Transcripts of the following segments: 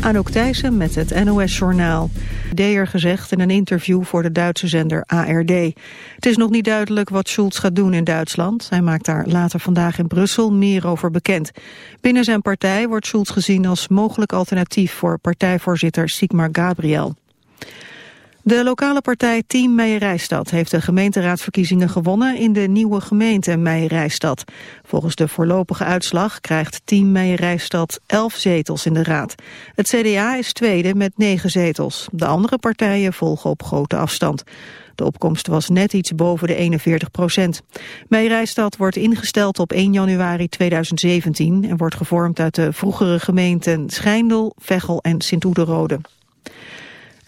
Anouk Thijssen met het NOS-journaal. Deer gezegd in een interview voor de Duitse zender ARD. Het is nog niet duidelijk wat Schulz gaat doen in Duitsland. Hij maakt daar later vandaag in Brussel meer over bekend. Binnen zijn partij wordt Schulz gezien als mogelijk alternatief... voor partijvoorzitter Sigmar Gabriel. De lokale partij Team Meijerijstad heeft de gemeenteraadsverkiezingen gewonnen in de nieuwe gemeente Meijerijstad. Volgens de voorlopige uitslag krijgt Team Meijerijstad 11 zetels in de raad. Het CDA is tweede met 9 zetels. De andere partijen volgen op grote afstand. De opkomst was net iets boven de 41 procent. Meijerijstad wordt ingesteld op 1 januari 2017 en wordt gevormd uit de vroegere gemeenten Schijndel, Veghel en Sint-Oederode.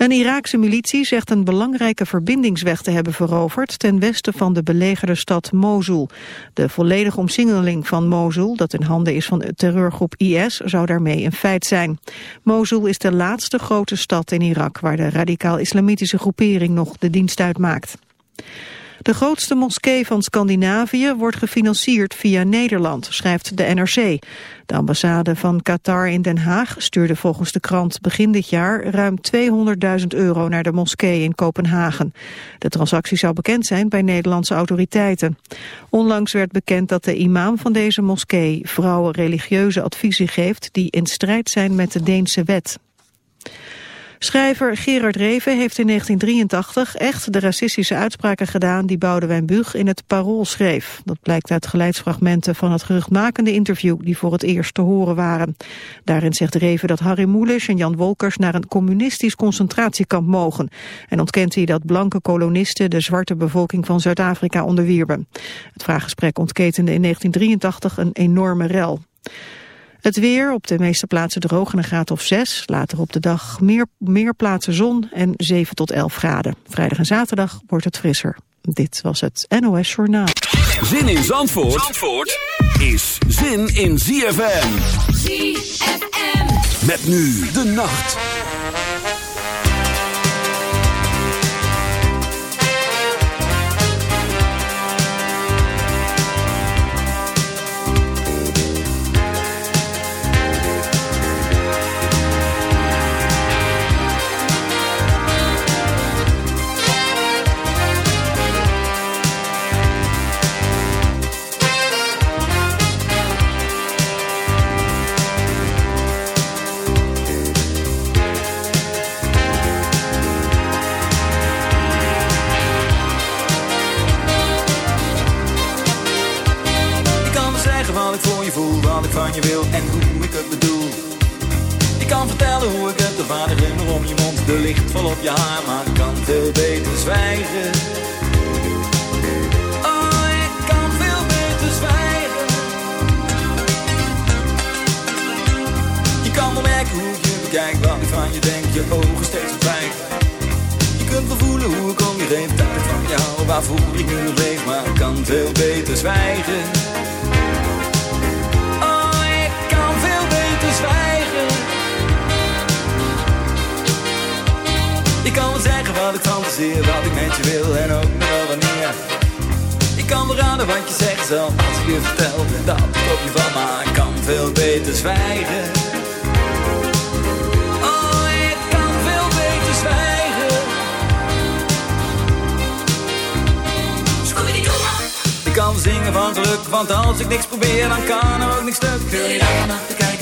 Een Iraakse militie zegt een belangrijke verbindingsweg te hebben veroverd ten westen van de belegerde stad Mosul. De volledige omsingeling van Mosul, dat in handen is van de terreurgroep IS, zou daarmee een feit zijn. Mosul is de laatste grote stad in Irak waar de radicaal-islamitische groepering nog de dienst uitmaakt. De grootste moskee van Scandinavië wordt gefinancierd via Nederland, schrijft de NRC. De ambassade van Qatar in Den Haag stuurde volgens de krant begin dit jaar ruim 200.000 euro naar de moskee in Kopenhagen. De transactie zou bekend zijn bij Nederlandse autoriteiten. Onlangs werd bekend dat de imam van deze moskee vrouwen religieuze adviezen geeft die in strijd zijn met de Deense wet. Schrijver Gerard Reven heeft in 1983 echt de racistische uitspraken gedaan die Boudewijn Bug in het Parool schreef. Dat blijkt uit geleidsfragmenten van het geruchtmakende interview die voor het eerst te horen waren. Daarin zegt Reven dat Harry Mulisch en Jan Wolkers naar een communistisch concentratiekamp mogen. En ontkent hij dat blanke kolonisten de zwarte bevolking van Zuid-Afrika onderwierpen. Het vraaggesprek ontketende in 1983 een enorme rel. Het weer op de meeste plaatsen droog en een graad of 6. Later op de dag meer, meer plaatsen zon en 7 tot 11 graden. Vrijdag en zaterdag wordt het frisser. Dit was het NOS Journaal. Zin in Zandvoort, Zandvoort is zin in ZFM. ZFM. Met nu de nacht. Van je wil en hoe ik het bedoel. Ik kan vertellen hoe ik het, de vader om je mond, de licht vol op je haar, maar ik kan veel beter zwijgen. Oh, ik kan veel beter zwijgen. Je kan wel merken hoe ik je bekijk, wat ik van je denk, je ogen steeds verdwijgen. Je kunt wel voelen hoe ik om je heen, dat ik van jou, waarvoor ik nu leef, maar ik kan veel beter zwijgen. Ik kan wel zeggen wat ik fantaseer, wat ik met je wil en ook nog wel wanneer. Ik kan wel raden wat je zegt zelf als ik je vertel dat ik op je van, maar ik kan veel beter zwijgen. Oh, ik kan veel beter zwijgen. Ik kan zingen van geluk, want als ik niks probeer, dan kan er ook niks stuk. Wil je daar vannacht kijken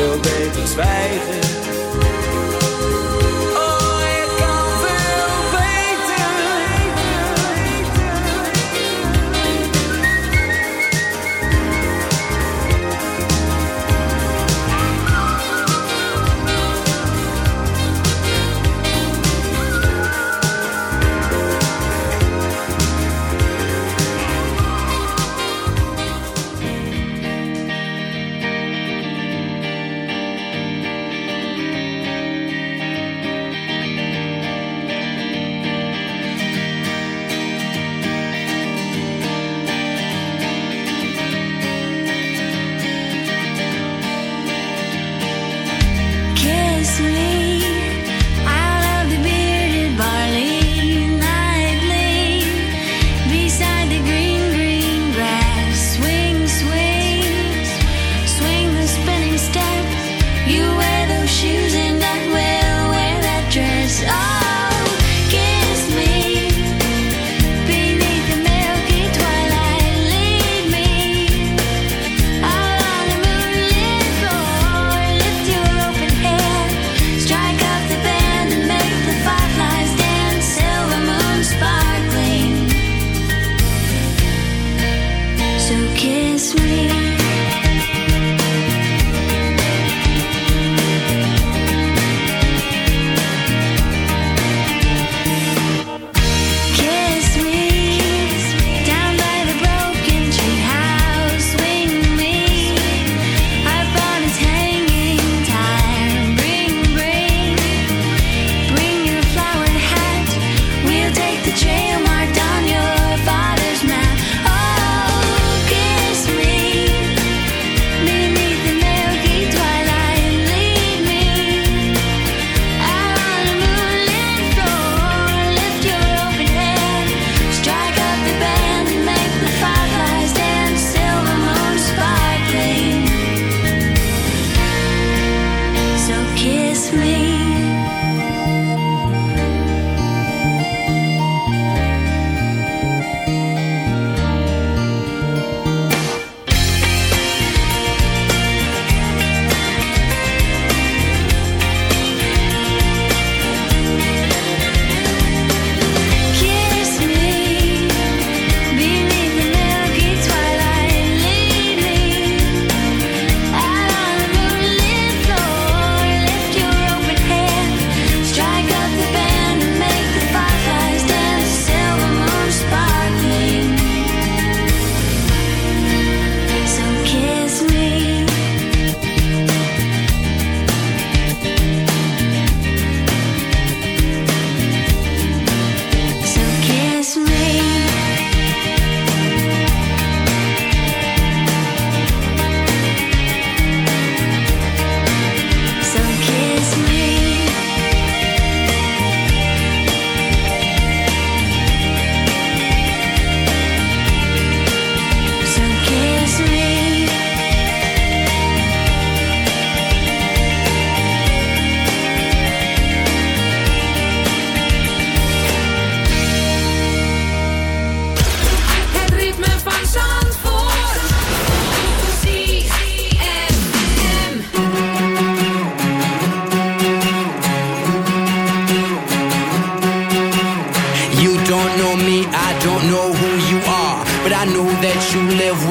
Veel beter zwijgen.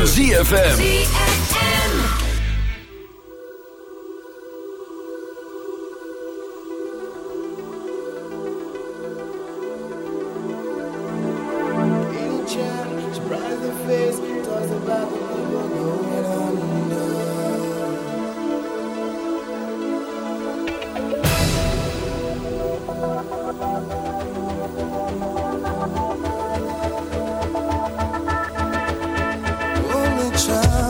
Van ZFM. time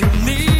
you need.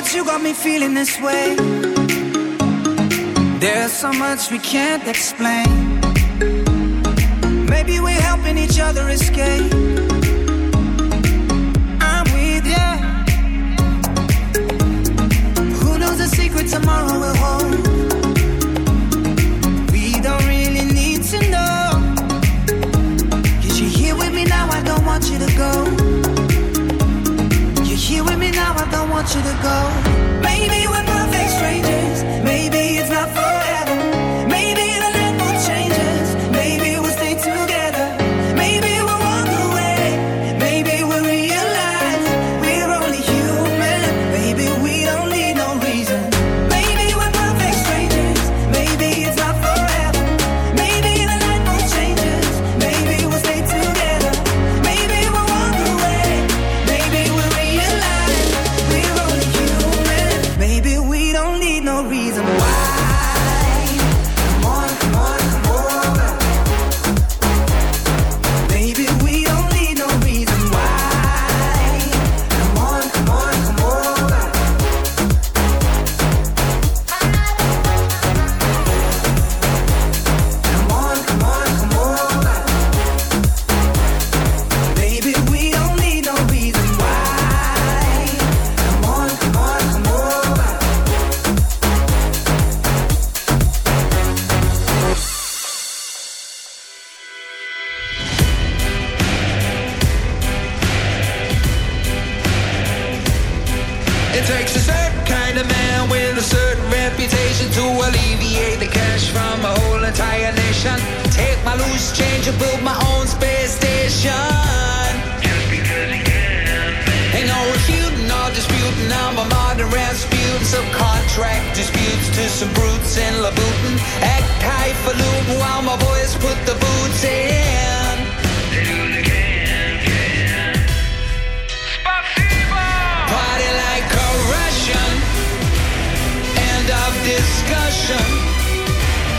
but you got me feeling this way. There's so much we can't explain. Maybe we're helping each other escape. I'm with you. Who knows the secret tomorrow will hold? want you to go. Maybe Take my loose change and build my own space station. Just because you can. Ain't no refuting or disputing. I'm a modern Rasputin. Subcontract disputes to some brutes in Labutin. Act highfalutin while my boys put the boots in. Party like a Russian. End of discussion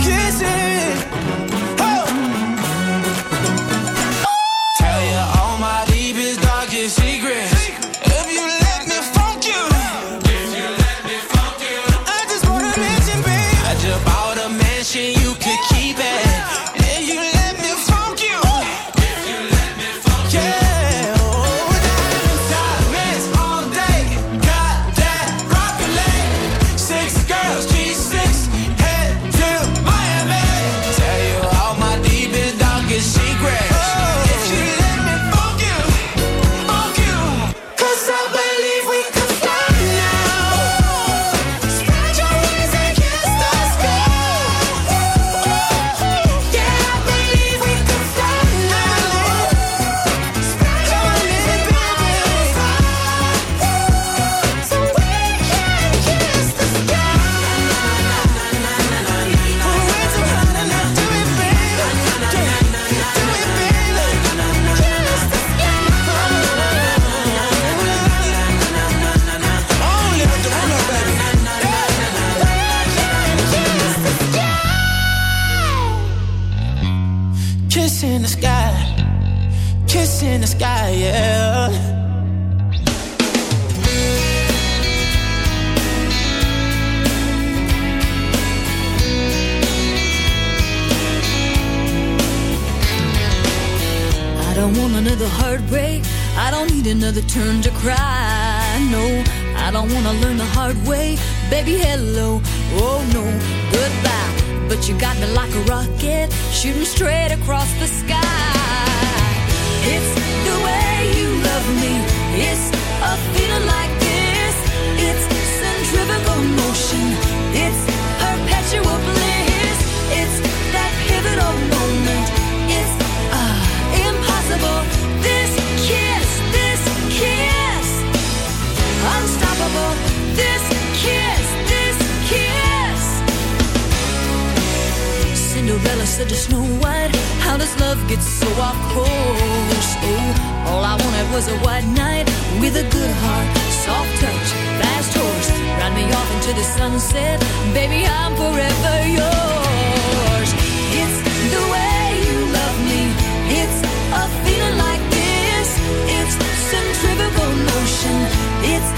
Kissing. It's a feeling like this. It's centrifugal motion. It's perpetual bliss. It's that pivotal moment. It's ah impossible. This kiss, this kiss, unstoppable. This kiss, this kiss. Cinderella said to Snow White, How does love get so off course? Oh, all I wanted was a white knight with a good heart, soft touch, fast horse. Ride me off into the sunset, baby, I'm forever yours. It's the way you love me, it's a feeling like this. It's centrifugal motion, it's